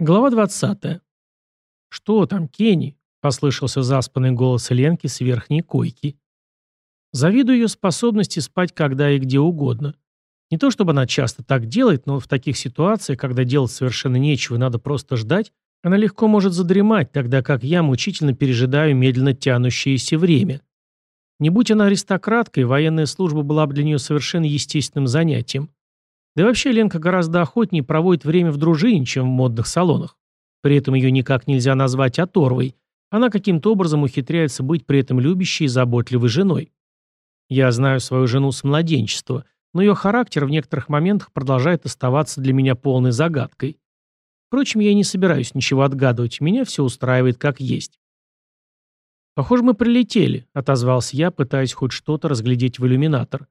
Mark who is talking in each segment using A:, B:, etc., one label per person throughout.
A: Глава 20. «Что там, Кенни?» – послышался заспанный голос Ленки с верхней койки. Завидую ее способности спать когда и где угодно. Не то чтобы она часто так делает, но в таких ситуациях, когда делать совершенно нечего и надо просто ждать, она легко может задремать, тогда как я мучительно пережидаю медленно тянущееся время. Не будь она аристократкой, военная служба была бы для нее совершенно естественным занятием. Да и вообще Ленка гораздо охотнее проводит время в дружине, чем в модных салонах. При этом ее никак нельзя назвать оторвой. Она каким-то образом ухитряется быть при этом любящей и заботливой женой. Я знаю свою жену с младенчества, но ее характер в некоторых моментах продолжает оставаться для меня полной загадкой. Впрочем, я не собираюсь ничего отгадывать, меня все устраивает как есть. «Похоже, мы прилетели», — отозвался я, пытаясь хоть что-то разглядеть в иллюминатор.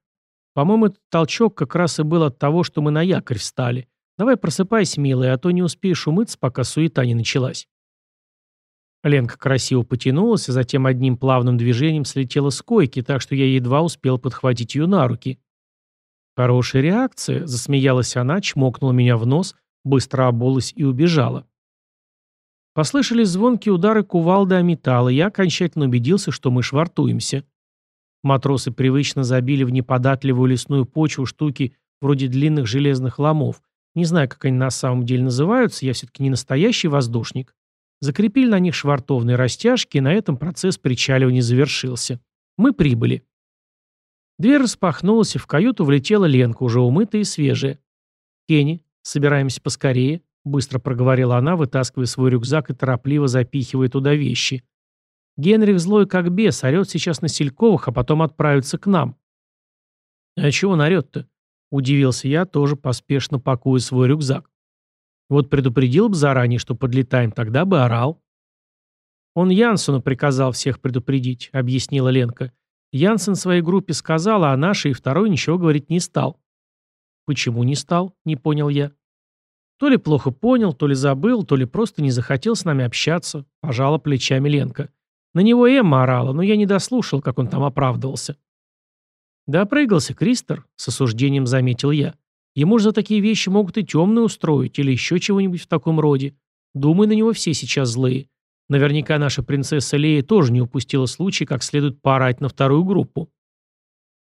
A: По-моему, толчок как раз и был от того, что мы на якорь встали. Давай просыпайся, милая, а то не успеешь умыться, пока суета не началась. Ленка красиво потянулась, а затем одним плавным движением слетела с койки, так что я едва успел подхватить ее на руки. Хорошая реакция, засмеялась она, чмокнула меня в нос, быстро обулась и убежала. Послышались звонкие удары кувалды о металл, и я окончательно убедился, что мы швартуемся. Матросы привычно забили в неподатливую лесную почву штуки вроде длинных железных ломов. Не знаю, как они на самом деле называются, я все-таки не настоящий воздушник. Закрепили на них швартовные растяжки, и на этом процесс причаливания завершился. Мы прибыли. Дверь распахнулась, и в каюту влетела Ленка, уже умытая и свежая. «Кенни, собираемся поскорее», — быстро проговорила она, вытаскивая свой рюкзак и торопливо запихивая туда вещи. Генрих злой как бес, орет сейчас на Сельковых, а потом отправится к нам. А чего он орет-то? Удивился я, тоже поспешно пакуя свой рюкзак. Вот предупредил бы заранее, что подлетаем, тогда бы орал. Он Янсену приказал всех предупредить, объяснила Ленка. Янсен своей группе сказал, а нашей и второй ничего говорить не стал. Почему не стал? Не понял я. То ли плохо понял, то ли забыл, то ли просто не захотел с нами общаться, пожала плечами Ленка. На него Эмма орала, но я не дослушал, как он там оправдывался. Да прыгался Кристер, с осуждением заметил я. Ему же за такие вещи могут и темные устроить, или еще чего-нибудь в таком роде. Думаю, на него все сейчас злые. Наверняка наша принцесса Лея тоже не упустила случай, как следует поорать на вторую группу.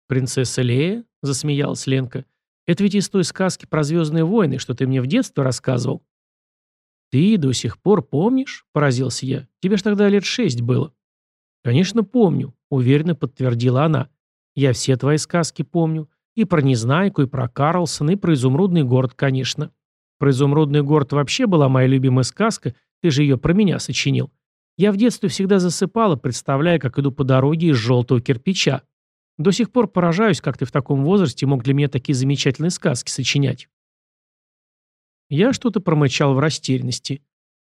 A: «Принцесса Лея?» — засмеялась Ленка. «Это ведь из той сказки про Звездные войны, что ты мне в детстве рассказывал». «Ты до сих пор помнишь?» – поразился я. «Тебе ж тогда лет шесть было». «Конечно, помню», – уверенно подтвердила она. «Я все твои сказки помню. И про Незнайку, и про Карлсона, и про Изумрудный город, конечно. Про Изумрудный город вообще была моя любимая сказка, ты же ее про меня сочинил. Я в детстве всегда засыпала, представляя, как иду по дороге из желтого кирпича. До сих пор поражаюсь, как ты в таком возрасте мог для меня такие замечательные сказки сочинять». Я что-то промычал в растерянности.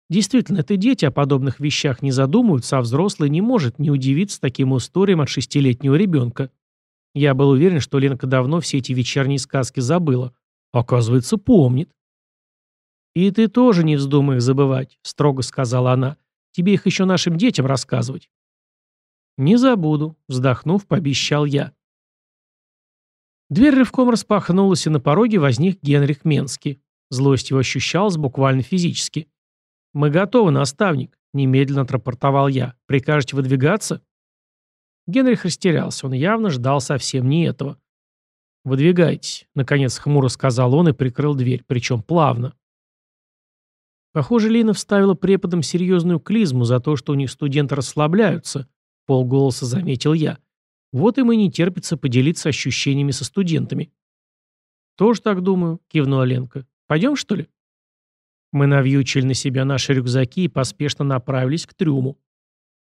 A: Действительно, это дети о подобных вещах не задумываются, а взрослый не может не удивиться таким историям от шестилетнего ребенка. Я был уверен, что Ленка давно все эти вечерние сказки забыла. Оказывается, помнит. «И ты тоже не вздумай их забывать», — строго сказала она. «Тебе их еще нашим детям рассказывать». «Не забуду», — вздохнув, пообещал я. Дверь рывком распахнулась, и на пороге возник Генрих Менский. Злость его ощущалась буквально физически. «Мы готовы, наставник», — немедленно отрапортовал я. «Прикажете выдвигаться?» Генрих растерялся. Он явно ждал совсем не этого. «Выдвигайтесь», — наконец хмуро сказал он и прикрыл дверь, причем плавно. Похоже, Лина вставила преподам серьезную клизму за то, что у них студенты расслабляются, — полголоса заметил я. Вот им и не терпится поделиться ощущениями со студентами. «Тоже так думаю», — кивнула Ленка. Пойдем, что ли?» Мы навьючили на себя наши рюкзаки и поспешно направились к трюму.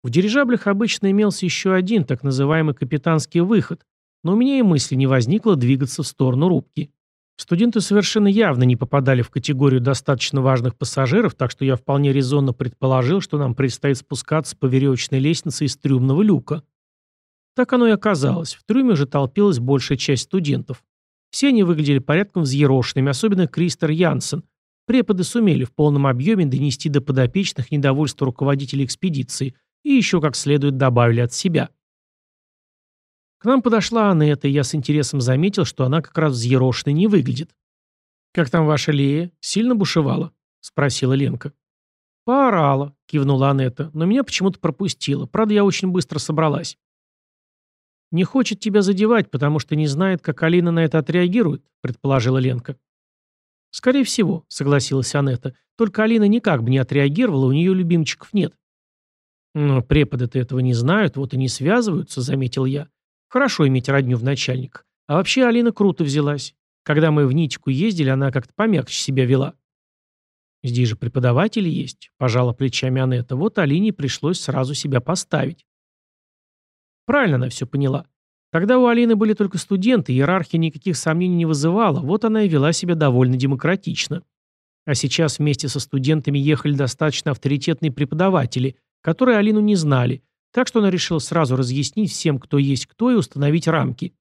A: В дирижаблях обычно имелся еще один, так называемый капитанский выход, но у меня и мысли не возникло двигаться в сторону рубки. Студенты совершенно явно не попадали в категорию достаточно важных пассажиров, так что я вполне резонно предположил, что нам предстоит спускаться по веревочной лестнице из трюмного люка. Так оно и оказалось. В трюме же толпилась большая часть студентов. Все они выглядели порядком взъерошенными, особенно Кристер Янсен. Преподы сумели в полном объеме донести до подопечных недовольство руководителей экспедиции и еще как следует добавили от себя. К нам подошла Анетта, и я с интересом заметил, что она как раз взъерошенной не выглядит. «Как там ваша Лея? Сильно бушевала?» — спросила Ленка. «Поорала», — кивнула Анетта, — «но меня почему-то пропустила. Правда, я очень быстро собралась». «Не хочет тебя задевать, потому что не знает, как Алина на это отреагирует», — предположила Ленка. «Скорее всего», — согласилась Анетта. «Только Алина никак бы не отреагировала, у нее любимчиков нет». «Но преподы-то этого не знают, вот и не связываются», — заметил я. «Хорошо иметь родню в начальниках. А вообще Алина круто взялась. Когда мы в Нитику ездили, она как-то помягче себя вела». «Здесь же преподаватели есть», — пожала плечами Анетта. «Вот Алине пришлось сразу себя поставить». Правильно она все поняла. Тогда у Алины были только студенты, иерархия никаких сомнений не вызывала, вот она и вела себя довольно демократично. А сейчас вместе со студентами ехали достаточно авторитетные преподаватели, которые Алину не знали, так что она решила сразу разъяснить всем, кто есть кто, и установить рамки.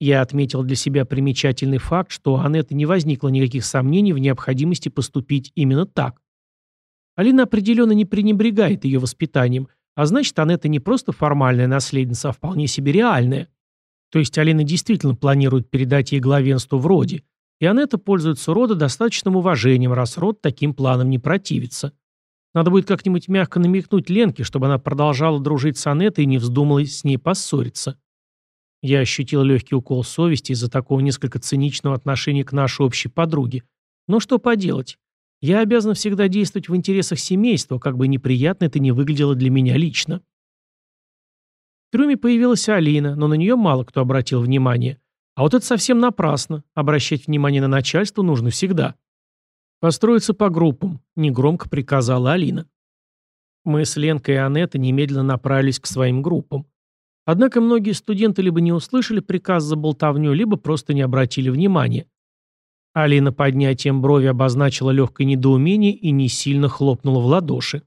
A: Я отметил для себя примечательный факт, что у Анетты не возникло никаких сомнений в необходимости поступить именно так. Алина определенно не пренебрегает ее воспитанием, а значит, Анетта не просто формальная наследница, а вполне себе реальная. То есть Алина действительно планирует передать ей главенство в роде, и Анетта пользуется рода достаточным уважением, раз род таким планам не противится. Надо будет как-нибудь мягко намекнуть Ленке, чтобы она продолжала дружить с Анеттой и не вздумала с ней поссориться. Я ощутил легкий укол совести из-за такого несколько циничного отношения к нашей общей подруге. Но что поделать? Я обязан всегда действовать в интересах семейства, как бы неприятно это не выглядело для меня лично. В трюме появилась Алина, но на нее мало кто обратил внимание. А вот это совсем напрасно. Обращать внимание на начальство нужно всегда. «Построиться по группам», — негромко приказала Алина. Мы с Ленкой и Анеттой немедленно направились к своим группам. Однако многие студенты либо не услышали приказ за болтовню, либо просто не обратили внимания. Алина поднятием брови обозначила легкое недоумение и не сильно хлопнула в ладоши.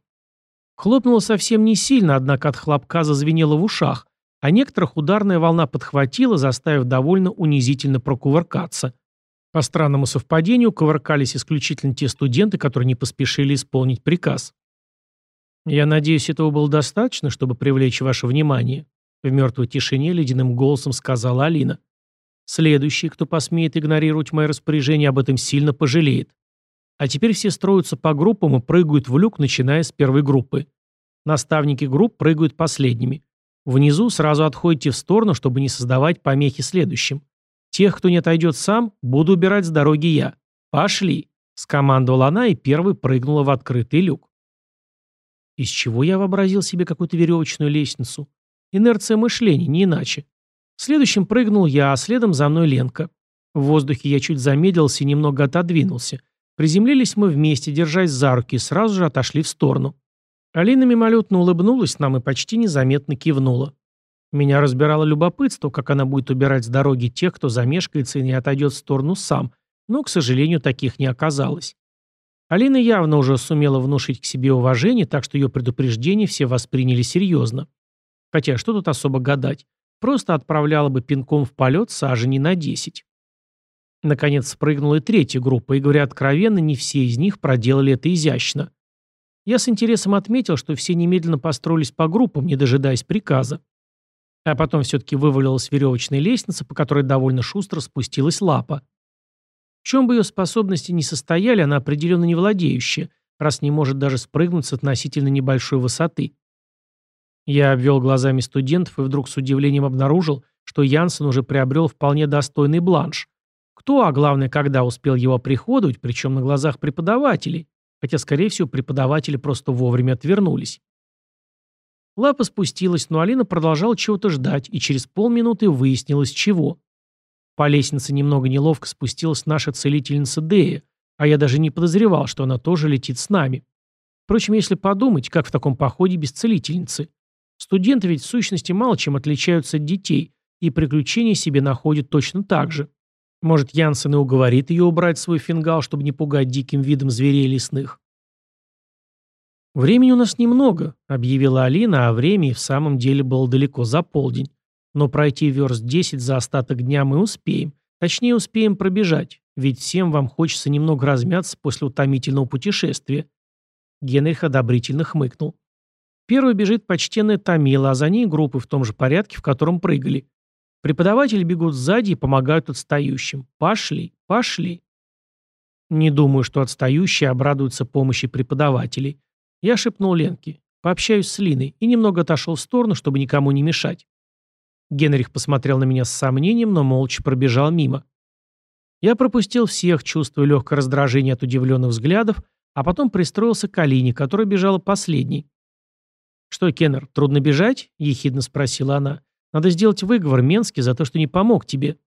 A: Хлопнула совсем не сильно, однако от хлопка зазвенело в ушах, а некоторых ударная волна подхватила, заставив довольно унизительно прокувыркаться. По странному совпадению кувыркались исключительно те студенты, которые не поспешили исполнить приказ. «Я надеюсь, этого было достаточно, чтобы привлечь ваше внимание», в мертвой тишине ледяным голосом сказала Алина. Следующий, кто посмеет игнорировать мои распоряжения, об этом сильно пожалеет. А теперь все строятся по группам и прыгают в люк, начиная с первой группы. Наставники групп прыгают последними. Внизу сразу отходите в сторону, чтобы не создавать помехи следующим. Тех, кто не отойдет сам, буду убирать с дороги я. Пошли!» Скомандовала она и первой прыгнула в открытый люк. Из чего я вообразил себе какую-то веревочную лестницу? Инерция мышления, не иначе. Следующим прыгнул я, а следом за мной Ленка. В воздухе я чуть замедлился и немного отодвинулся. Приземлились мы вместе, держась за руки, и сразу же отошли в сторону. Алина мимолетно улыбнулась нам и почти незаметно кивнула. Меня разбирало любопытство, как она будет убирать с дороги тех, кто замешкается и не отойдет в сторону сам, но, к сожалению, таких не оказалось. Алина явно уже сумела внушить к себе уважение, так что ее предупреждение все восприняли серьезно. Хотя, что тут особо гадать? Просто отправляла бы пинком в полет сажени на 10. Наконец спрыгнула и третья группа, и, говоря откровенно, не все из них проделали это изящно. Я с интересом отметил, что все немедленно построились по группам, не дожидаясь приказа. А потом все-таки вывалилась веревочная лестница, по которой довольно шустро спустилась лапа. В чем бы ее способности ни состояли, она определенно не владеющая, раз не может даже спрыгнуть с относительно небольшой высоты. Я обвел глазами студентов и вдруг с удивлением обнаружил, что Янсен уже приобрел вполне достойный бланш. Кто, а главное, когда успел его приходовать, причем на глазах преподавателей, хотя, скорее всего, преподаватели просто вовремя отвернулись. Лапа спустилась, но Алина продолжала чего-то ждать, и через полминуты выяснилось, чего. По лестнице немного неловко спустилась наша целительница Дея, а я даже не подозревал, что она тоже летит с нами. Впрочем, если подумать, как в таком походе без целительницы. Студенты ведь в сущности мало чем отличаются от детей, и приключения себе находят точно так же. Может, Янсен и уговорит ее убрать свой фингал, чтобы не пугать диким видом зверей лесных. «Времени у нас немного», — объявила Алина, а время в самом деле было далеко за полдень. Но пройти верст 10 за остаток дня мы успеем. Точнее, успеем пробежать, ведь всем вам хочется немного размяться после утомительного путешествия. Генрих одобрительно хмыкнул. Первой бежит почтенная Томила, а за ней группы в том же порядке, в котором прыгали. Преподаватели бегут сзади и помогают отстающим. Пошли, пошли. Не думаю, что отстающие обрадуются помощи преподавателей. Я шепнул Ленке. Пообщаюсь с Линой и немного отошел в сторону, чтобы никому не мешать. Генрих посмотрел на меня с сомнением, но молча пробежал мимо. Я пропустил всех, чувствуя легкое раздражение от удивленных взглядов, а потом пристроился к Алине, которая бежала последней. «Что, Кеннер, трудно бежать?» – ехидно спросила она. «Надо сделать выговор Менске за то, что не помог тебе».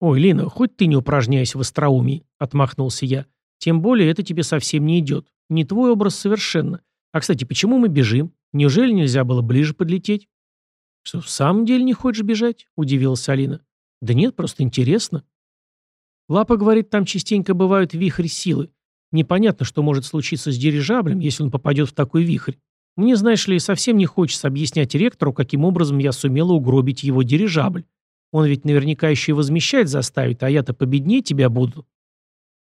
A: «Ой, Лина, хоть ты не упражняйся в остроумии», — отмахнулся я. «Тем более это тебе совсем не идет. Не твой образ совершенно. А, кстати, почему мы бежим? Неужели нельзя было ближе подлететь?» «Что, в самом деле не хочешь бежать?» — удивилась Алина. «Да нет, просто интересно». Лапа говорит, там частенько бывают вихри силы. Непонятно, что может случиться с дирижаблем, если он попадет в такой вихрь. Мне, знаешь ли, совсем не хочется объяснять ректору, каким образом я сумела угробить его дирижабль. Он ведь наверняка еще и возмещать заставит, а я-то победнее тебя буду».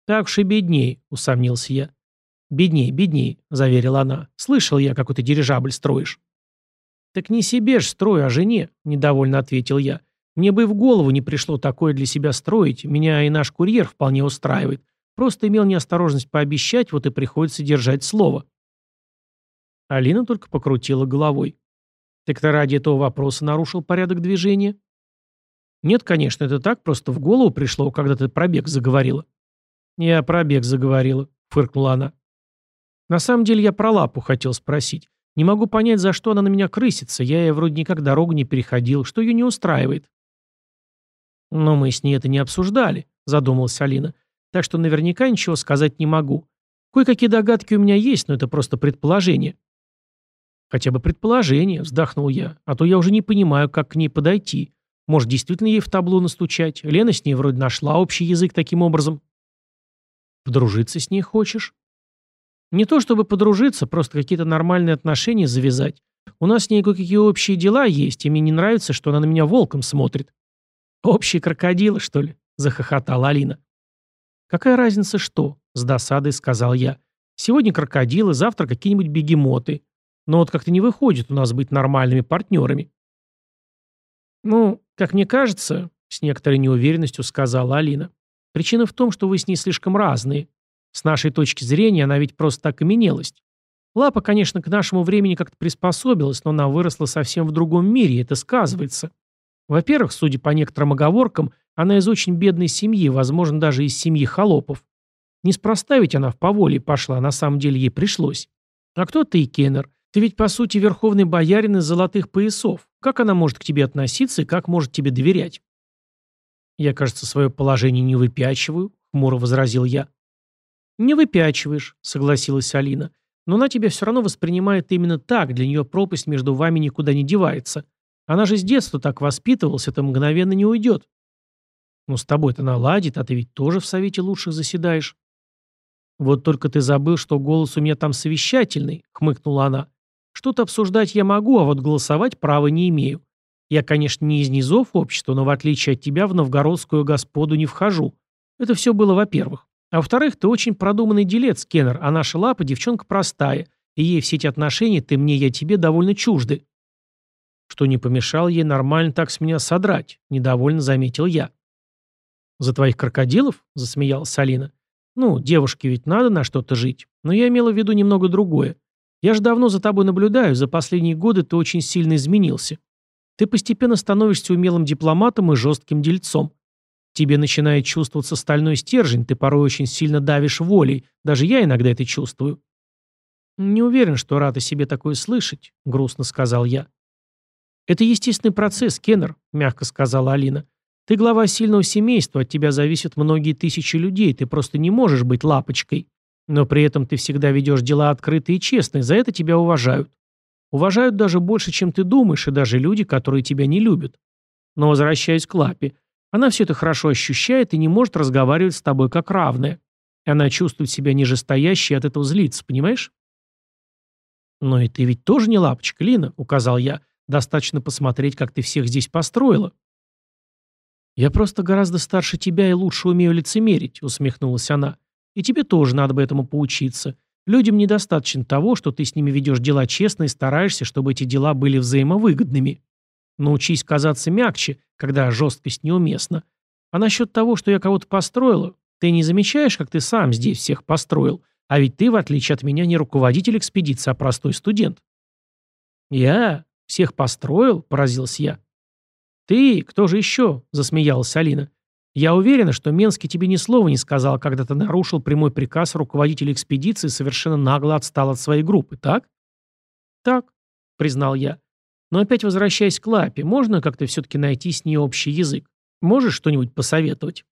A: «Так уж и бедней», — усомнился я. «Бедней, бедней», — заверила она. «Слышал я, какой ты дирижабль строишь». «Так не себе ж строю, а жене», — недовольно ответил я. «Мне бы и в голову не пришло такое для себя строить. Меня и наш курьер вполне устраивает. Просто имел неосторожность пообещать, вот и приходится держать слово». Алина только покрутила головой. «Так ты ради этого вопроса нарушил порядок движения?» «Нет, конечно, это так, просто в голову пришло, когда ты про бег заговорила». «Я про бег заговорила», — фыркнула она. «На самом деле я про лапу хотел спросить. Не могу понять, за что она на меня крысится. Я ей вроде никак дорогу не переходил. Что ее не устраивает?» «Но мы с ней это не обсуждали», — задумалась Алина. «Так что наверняка ничего сказать не могу. Кое-какие догадки у меня есть, но это просто предположение». «Хотя бы предположение», — вздохнул я. «А то я уже не понимаю, как к ней подойти. Может, действительно ей в табло настучать? Лена с ней вроде нашла общий язык таким образом. Подружиться с ней хочешь? Не то чтобы подружиться, просто какие-то нормальные отношения завязать. У нас с ней кое-какие общие дела есть, и мне не нравится, что она на меня волком смотрит. Общие крокодилы, что ли? Захохотала Алина. Какая разница что? С досадой сказал я. Сегодня крокодилы, завтра какие-нибудь бегемоты. Но вот как-то не выходит у нас быть нормальными партнерами. Ну, как мне кажется, с некоторой неуверенностью сказала Алина. Причина в том, что вы с ней слишком разные. С нашей точки зрения она ведь просто так окаменелость. Лапа, конечно, к нашему времени как-то приспособилась, но она выросла совсем в другом мире, и это сказывается. Во-первых, судя по некоторым оговоркам, она из очень бедной семьи, возможно, даже из семьи холопов. Неспроста ведь она в поволе пошла, на самом деле ей пришлось. А кто ты, Кеннер? Ты ведь, по сути, верховный боярин из золотых поясов. Как она может к тебе относиться и как может тебе доверять? Я, кажется, свое положение не выпячиваю, хмуро возразил я. Не выпячиваешь, согласилась Алина. Но она тебя все равно воспринимает именно так, для нее пропасть между вами никуда не девается. Она же с детства так воспитывалась, это мгновенно не уйдет. Ну, с тобой-то наладит, а ты ведь тоже в совете лучших заседаешь. Вот только ты забыл, что голос у меня там совещательный, хмыкнула она. Что-то обсуждать я могу, а вот голосовать права не имею. Я, конечно, не из низов общества, но в отличие от тебя в новгородскую господу не вхожу. Это все было во-первых. А во-вторых, ты очень продуманный делец, Кеннер, а наша лапа девчонка простая, и ей все эти отношения ты мне, я тебе довольно чужды. Что не помешало ей нормально так с меня содрать, недовольно заметил я. «За твоих крокодилов?» – засмеялась Алина. «Ну, девушке ведь надо на что-то жить. Но я имела в виду немного другое. Я же давно за тобой наблюдаю, за последние годы ты очень сильно изменился. Ты постепенно становишься умелым дипломатом и жестким дельцом. Тебе начинает чувствоваться стальной стержень, ты порой очень сильно давишь волей, даже я иногда это чувствую. «Не уверен, что рад о себе такое слышать», — грустно сказал я. «Это естественный процесс, Кеннер», — мягко сказала Алина. «Ты глава сильного семейства, от тебя зависят многие тысячи людей, ты просто не можешь быть лапочкой». Но при этом ты всегда ведешь дела открыто и честно, и за это тебя уважают. Уважают даже больше, чем ты думаешь, и даже люди, которые тебя не любят. Но возвращаясь к Лапе, она все это хорошо ощущает и не может разговаривать с тобой как равная. Она чувствует себя нижестоящей и от этого злится, понимаешь? «Но и ты ведь тоже не лапочка, Лина», — указал я. «Достаточно посмотреть, как ты всех здесь построила». «Я просто гораздо старше тебя и лучше умею лицемерить», — усмехнулась она. И тебе тоже надо бы этому поучиться. Людям недостаточно того, что ты с ними ведешь дела честно и стараешься, чтобы эти дела были взаимовыгодными. Научись казаться мягче, когда жесткость неуместна. А насчет того, что я кого-то построила, Ты не замечаешь, как ты сам здесь всех построил? А ведь ты, в отличие от меня, не руководитель экспедиции, а простой студент». «Я? Всех построил?» – поразился я. «Ты? Кто же еще?» – засмеялась Алина. «Я уверена, что Менский тебе ни слова не сказал, когда ты нарушил прямой приказ руководителя экспедиции и совершенно нагло отстал от своей группы, так?» «Так», — признал я. «Но опять возвращаясь к Лапе, можно как-то все-таки найти с ней общий язык? Можешь что-нибудь посоветовать?»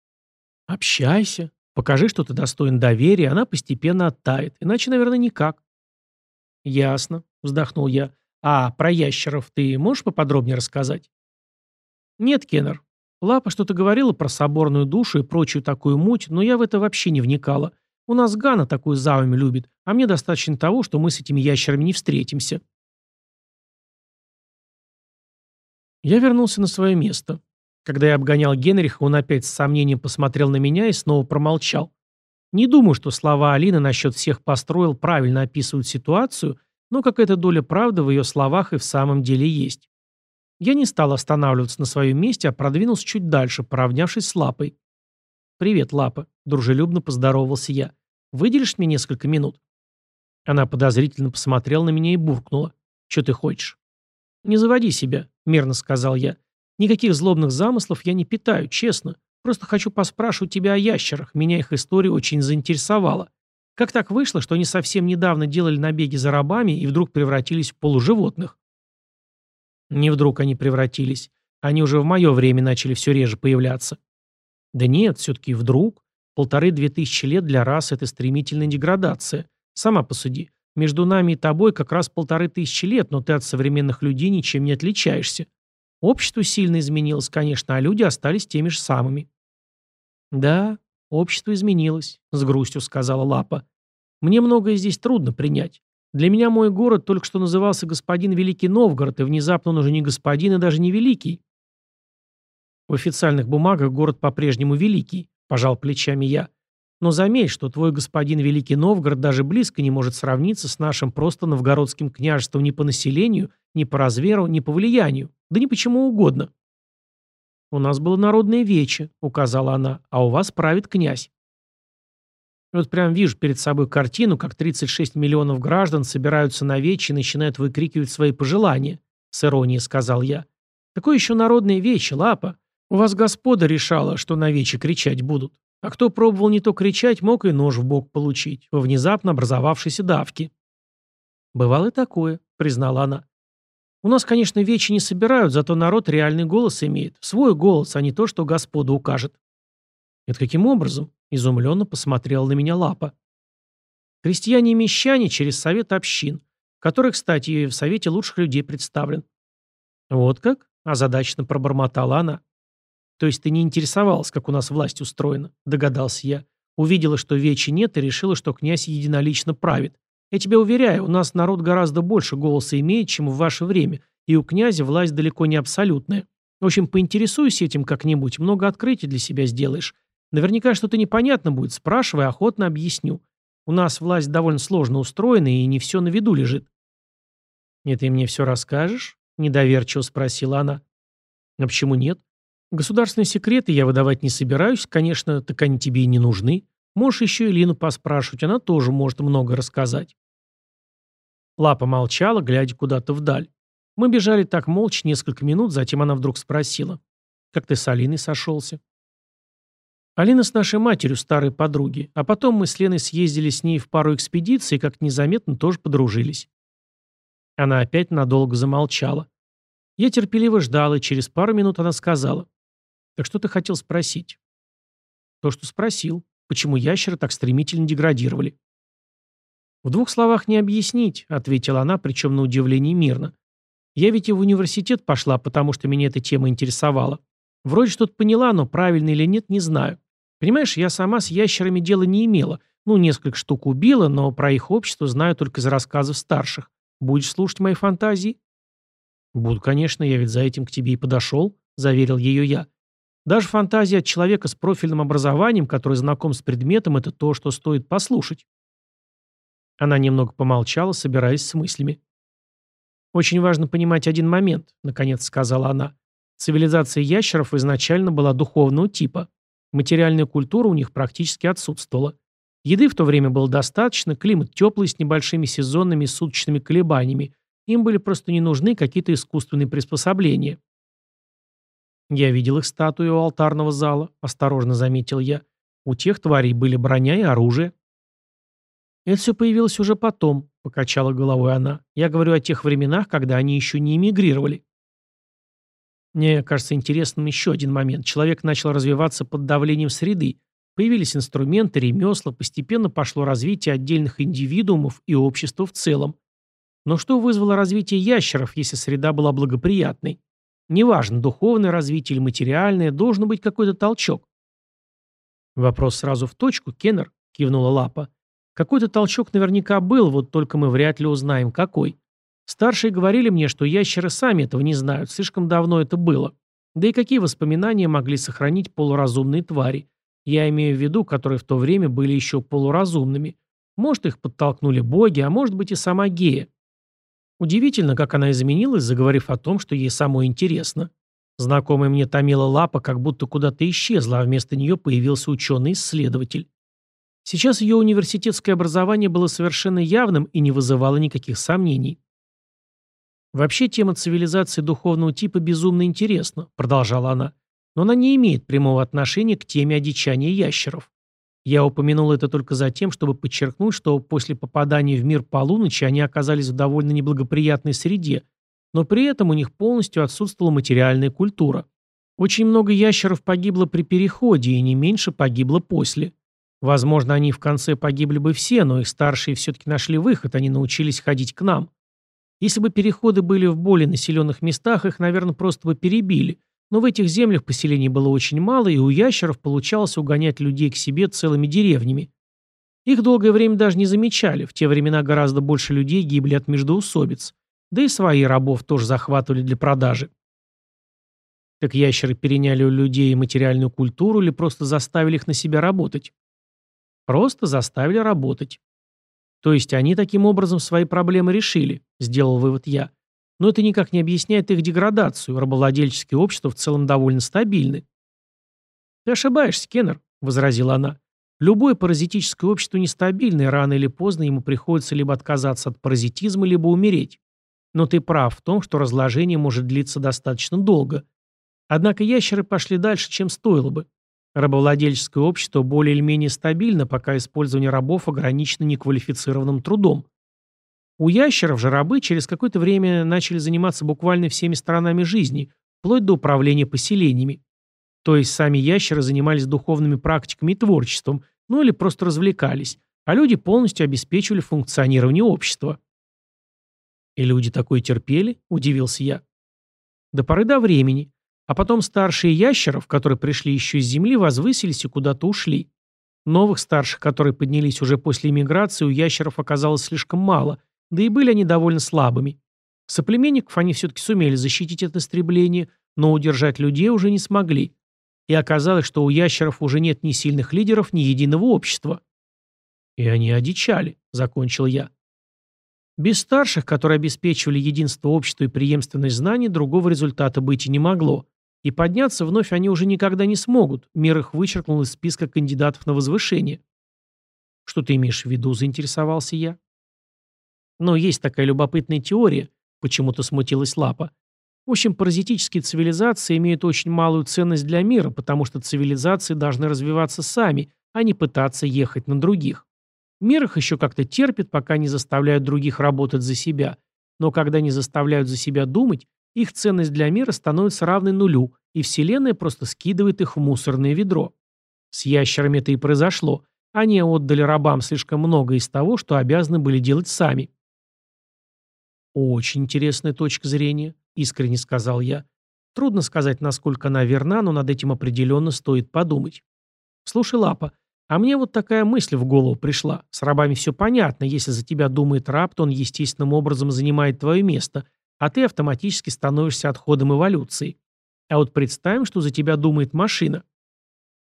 A: «Общайся. Покажи, что ты достоин доверия, она постепенно оттает. Иначе, наверное, никак». «Ясно», — вздохнул я. «А про ящеров ты можешь поподробнее рассказать?» «Нет, Кеннер. Лапа что-то говорила про соборную душу и прочую такую муть, но я в это вообще не вникала. У нас Гана такую завами любит, а мне достаточно того, что мы с этими ящерами не встретимся». Я вернулся на свое место. Когда я обгонял Генриха, он опять с сомнением посмотрел на меня и снова промолчал. Не думаю, что слова Алины насчет всех построил правильно описывают ситуацию, но какая-то доля правды в ее словах и в самом деле есть. Я не стал останавливаться на своем месте, а продвинулся чуть дальше, поравнявшись с Лапой. «Привет, Лапа», — дружелюбно поздоровался я. «Выделишь мне несколько минут?» Она подозрительно посмотрела на меня и буркнула. «Что ты хочешь?» «Не заводи себя», — мирно сказал я. Никаких злобных замыслов я не питаю, честно. Просто хочу поспрашивать тебя о ящерах. Меня их история очень заинтересовала. Как так вышло, что они совсем недавно делали набеги за рабами и вдруг превратились в полуживотных? Не вдруг они превратились. Они уже в мое время начали все реже появляться. Да нет, все-таки вдруг. Полторы-две тысячи лет для рас – это стремительная деградация. Сама посуди. Между нами и тобой как раз полторы тысячи лет, но ты от современных людей ничем не отличаешься. Общество сильно изменилось, конечно, а люди остались теми же самыми. «Да, общество изменилось», — с грустью сказала Лапа. «Мне многое здесь трудно принять. Для меня мой город только что назывался господин Великий Новгород, и внезапно он уже не господин и даже не великий». «В официальных бумагах город по-прежнему великий», — пожал плечами я. «Но заметь, что твой господин Великий Новгород даже близко не может сравниться с нашим просто новгородским княжеством ни по населению, ни по размеру, ни по влиянию. Да ни почему угодно. «У нас было народное вече», — указала она, — «а у вас правит князь». Вот прям вижу перед собой картину, как 36 миллионов граждан собираются на вече и начинают выкрикивать свои пожелания, — с иронией сказал я. Такое еще народное вече, лапа. У вас господа решала, что на вече кричать будут. А кто пробовал не то кричать, мог и нож в бок получить, во внезапно образовавшейся давке. «Бывало и такое», — признала она. У нас, конечно, вечи не собирают, зато народ реальный голос имеет. Свой голос, а не то, что Господа укажет. Это каким образом? Изумленно посмотрел на меня Лапа. Крестьяне и мещане через совет общин, который, кстати, и в совете лучших людей представлен. Вот как? Озадаченно пробормотала она. То есть ты не интересовалась, как у нас власть устроена, догадался я. Увидела, что вечи нет и решила, что князь единолично правит. Я тебя уверяю, у нас народ гораздо больше голоса имеет, чем в ваше время, и у князя власть далеко не абсолютная. В общем, поинтересуйся этим как-нибудь, много открытий для себя сделаешь. Наверняка что-то непонятно будет, спрашивай, охотно объясню. У нас власть довольно сложно устроена, и не все на виду лежит. «И ты мне все расскажешь?» – недоверчиво спросила она. «А почему нет? Государственные секреты я выдавать не собираюсь, конечно, так они тебе и не нужны. Можешь еще Илину поспрашивать, она тоже может много рассказать. Лапа молчала, глядя куда-то вдаль. Мы бежали так молча несколько минут, затем она вдруг спросила. «Как ты с Алиной сошелся?» Алина с нашей матерью старые подруги, а потом мы с Леной съездили с ней в пару экспедиций и как незаметно тоже подружились. Она опять надолго замолчала. Я терпеливо ждал, и через пару минут она сказала. «Так что ты хотел спросить?» «То, что спросил. Почему ящеры так стремительно деградировали? «В двух словах не объяснить», — ответила она, причем на удивление мирно. «Я ведь и в университет пошла, потому что меня эта тема интересовала. Вроде что-то поняла, но правильно или нет, не знаю. Понимаешь, я сама с ящерами дела не имела. Ну, несколько штук убила, но про их общество знаю только из рассказов старших. Будешь слушать мои фантазии?» «Буду, конечно, я ведь за этим к тебе и подошел», — заверил ее я. Даже фантазия от человека с профильным образованием, который знаком с предметом, это то, что стоит послушать. Она немного помолчала, собираясь с мыслями. «Очень важно понимать один момент», — наконец сказала она. «Цивилизация ящеров изначально была духовного типа. Материальная культура у них практически отсутствовала. Еды в то время было достаточно, климат теплый с небольшими сезонными и суточными колебаниями. Им были просто не нужны какие-то искусственные приспособления. «Я видел их статуи у алтарного зала», — осторожно заметил я. «У тех тварей были броня и оружие». «Это все появилось уже потом», — покачала головой она. «Я говорю о тех временах, когда они еще не эмигрировали». Мне кажется интересным еще один момент. Человек начал развиваться под давлением среды. Появились инструменты, ремесла, постепенно пошло развитие отдельных индивидуумов и общества в целом. Но что вызвало развитие ящеров, если среда была благоприятной? Неважно, духовное развитие или материальное, должен быть какой-то толчок. Вопрос сразу в точку, Кеннер, кивнула Лапа. Какой-то толчок наверняка был, вот только мы вряд ли узнаем, какой. Старшие говорили мне, что ящеры сами этого не знают, слишком давно это было. Да и какие воспоминания могли сохранить полуразумные твари? Я имею в виду, которые в то время были еще полуразумными. Может, их подтолкнули боги, а может быть и сама Гея. Удивительно, как она изменилась, заговорив о том, что ей самое интересно. Знакомая мне томила лапа, как будто куда-то исчезла, а вместо нее появился ученый-исследователь. Сейчас ее университетское образование было совершенно явным и не вызывало никаких сомнений. «Вообще тема цивилизации духовного типа безумно интересна», — продолжала она, «но она не имеет прямого отношения к теме одичания ящеров. Я упомянул это только за тем, чтобы подчеркнуть, что после попадания в мир полуночи они оказались в довольно неблагоприятной среде, но при этом у них полностью отсутствовала материальная культура. Очень много ящеров погибло при переходе, и не меньше погибло после. Возможно, они в конце погибли бы все, но их старшие все-таки нашли выход, они научились ходить к нам. Если бы переходы были в более населенных местах, их, наверное, просто бы перебили, но в этих землях поселений было очень мало, и у ящеров получалось угонять людей к себе целыми деревнями. Их долгое время даже не замечали, в те времена гораздо больше людей гибли от междоусобиц. Да и свои рабов тоже захватывали для продажи. Так ящеры переняли у людей материальную культуру или просто заставили их на себя работать? Просто заставили работать. То есть они таким образом свои проблемы решили, сделал вывод я. Но это никак не объясняет их деградацию. Рабовладельческие общества в целом довольно стабильны. «Ты ошибаешься, Кеннер», — возразила она. «Любое паразитическое общество нестабильно, и рано или поздно ему приходится либо отказаться от паразитизма, либо умереть. Но ты прав в том, что разложение может длиться достаточно долго. Однако ящеры пошли дальше, чем стоило бы. Рабовладельческое общество более или менее стабильно, пока использование рабов ограничено неквалифицированным трудом. У ящеров же рабы через какое-то время начали заниматься буквально всеми сторонами жизни, вплоть до управления поселениями. То есть сами ящеры занимались духовными практиками и творчеством, ну или просто развлекались, а люди полностью обеспечивали функционирование общества. «И люди такое терпели?» – удивился я. До поры до времени. А потом старшие ящеров, которые пришли еще с земли, возвысились и куда-то ушли. Новых старших, которые поднялись уже после иммиграции, у ящеров оказалось слишком мало, да и были они довольно слабыми. Соплеменников они все-таки сумели защитить от истребления, но удержать людей уже не смогли. И оказалось, что у ящеров уже нет ни сильных лидеров, ни единого общества. И они одичали, закончил я. Без старших, которые обеспечивали единство общества и преемственность знаний, другого результата быть и не могло. И подняться вновь они уже никогда не смогут. Мир их вычеркнул из списка кандидатов на возвышение. Что ты имеешь в виду, заинтересовался я. Но есть такая любопытная теория, почему-то смутилась Лапа. В общем, паразитические цивилизации имеют очень малую ценность для мира, потому что цивилизации должны развиваться сами, а не пытаться ехать на других. Мир их еще как-то терпит, пока не заставляют других работать за себя. Но когда не заставляют за себя думать, их ценность для мира становится равной нулю, и Вселенная просто скидывает их в мусорное ведро. С ящерами это и произошло. Они отдали рабам слишком много из того, что обязаны были делать сами. «Очень интересная точка зрения», — искренне сказал я. Трудно сказать, насколько она верна, но над этим определенно стоит подумать. Слушай, Лапа, а мне вот такая мысль в голову пришла. С рабами все понятно. Если за тебя думает раб, то он естественным образом занимает твое место, а ты автоматически становишься отходом эволюции. А вот представим, что за тебя думает машина.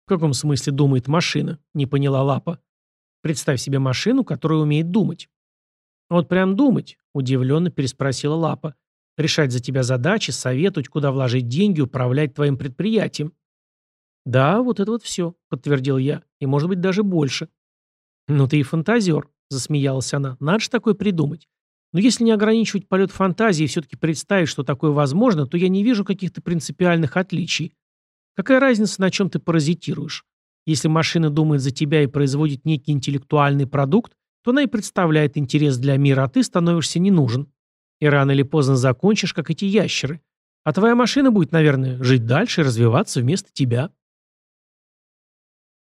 A: В каком смысле думает машина? Не поняла Лапа. Представь себе машину, которая умеет думать. «Вот прям думать», — удивленно переспросила Лапа. «Решать за тебя задачи, советовать, куда вложить деньги, управлять твоим предприятием». «Да, вот это вот все», — подтвердил я, — «и может быть даже больше». «Ну ты и фантазер», — засмеялась она, — «надо же такое придумать. Но если не ограничивать полет фантазии и все-таки представить, что такое возможно, то я не вижу каких-то принципиальных отличий. Какая разница, на чем ты паразитируешь? Если машина думает за тебя и производит некий интеллектуальный продукт, то она и представляет интерес для мира, а ты становишься не нужен. И рано или поздно закончишь, как эти ящеры. А твоя машина будет, наверное, жить дальше и развиваться вместо тебя.